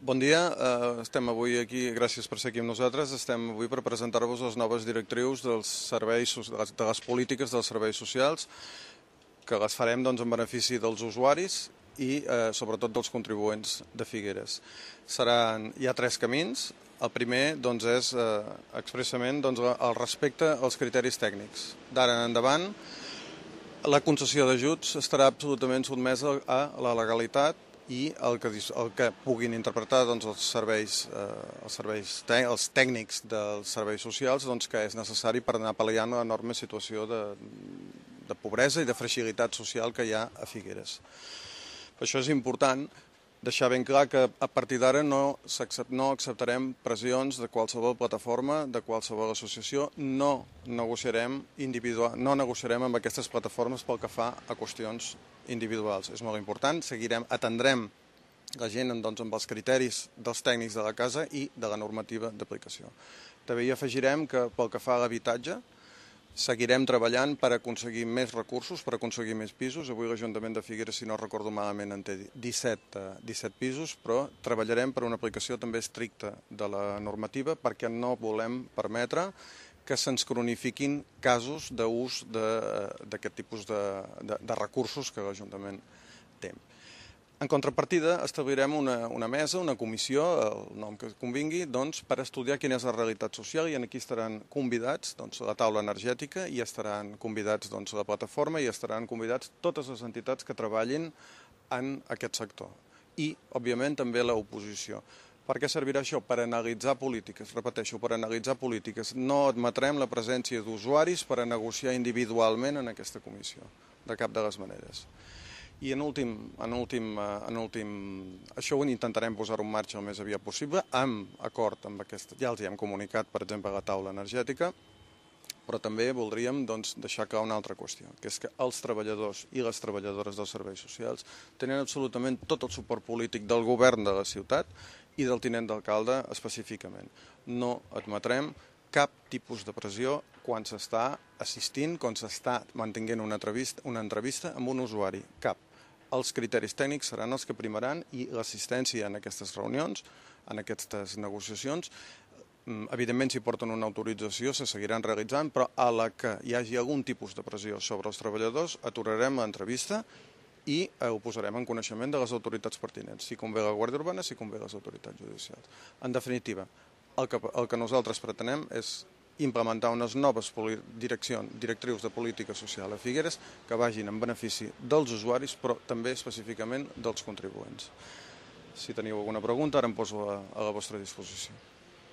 Bon dia, uh, estem avui aquí, gràcies per ser aquí amb nosaltres, estem avui per presentar-vos les noves directrius dels serveis, de les, de les polítiques dels serveis socials, que les farem doncs, en benefici dels usuaris i uh, sobretot dels contribuents de Figueres. Seran, hi ha tres camins, el primer doncs, és uh, expressament doncs, el respecte als criteris tècnics. D'ara en endavant, la concessió d'ajuts estarà absolutament sotmesa a la legalitat i el que, el que puguin interpretar doncs, els serveis, eh, els, serveis els tècnics dels serveis socials doncs, que és necessari per anar pal·liant l'enorme situació de, de pobresa i de fragilitat social que hi ha a Figueres. Per això és important deixar ben clar que a partir d'ara no, no acceptarem pressions de qualsevol plataforma, de qualsevol associació, no negociarem, individual, no negociarem amb aquestes plataformes pel que fa a qüestions individuals. És molt important, seguirem, atendrem la gent doncs, amb els criteris dels tècnics de la casa i de la normativa d'aplicació. També hi afegirem que pel que fa a l'habitatge, Seguirem treballant per aconseguir més recursos, per aconseguir més pisos. Avui l'Ajuntament de Figueres, si no recordo malament, en té 17, 17 pisos, però treballarem per una aplicació també estricta de la normativa perquè no volem permetre que se'ns cronifiquin casos d'ús d'aquest tipus de, de, de recursos que l'Ajuntament té. En contrapartida, establirem una, una mesa, una comissió, el nom que convingui, doncs, per estudiar quina és la realitat social i en aquí estaran convidats doncs, la taula energètica i estaran convidats doncs, la plataforma i estaran convidats totes les entitats que treballin en aquest sector. I, òbviament, també l'oposició. Per què servirà això? Per analitzar polítiques, repeteixo, per analitzar polítiques. No admetrem la presència d'usuaris per a negociar individualment en aquesta comissió, de cap de les maneres. I en últim, en últim, eh, en últim això ho intentarem posar en marxa el més aviat possible, amb acord amb aquesta, ja els hi hem comunicat, per exemple, a la taula energètica, però també voldríem doncs, deixar clar una altra qüestió, que és que els treballadors i les treballadores dels serveis socials tenen absolutament tot el suport polític del govern de la ciutat i del tinent d'alcalde específicament. No admetrem cap tipus de pressió quan s'està assistint, quan s'està mantenint una entrevista, una entrevista amb un usuari. Cap els criteris tècnics seran els que primaran i l'assistència en aquestes reunions, en aquestes negociacions, mm, evidentment si porten una autorització se seguiran realitzant, però a la que hi hagi algun tipus de pressió sobre els treballadors aturarem l'entrevista i ho posarem en coneixement de les autoritats pertinents, si convé la Guàrdia Urbana, si convé les autoritats judicials. En definitiva, el que, el que nosaltres pretenem és implementar unes noves directrius de política social a Figueres que vagin en benefici dels usuaris, però també específicament dels contribuents. Si teniu alguna pregunta, ara em poso a, a la vostra disposició.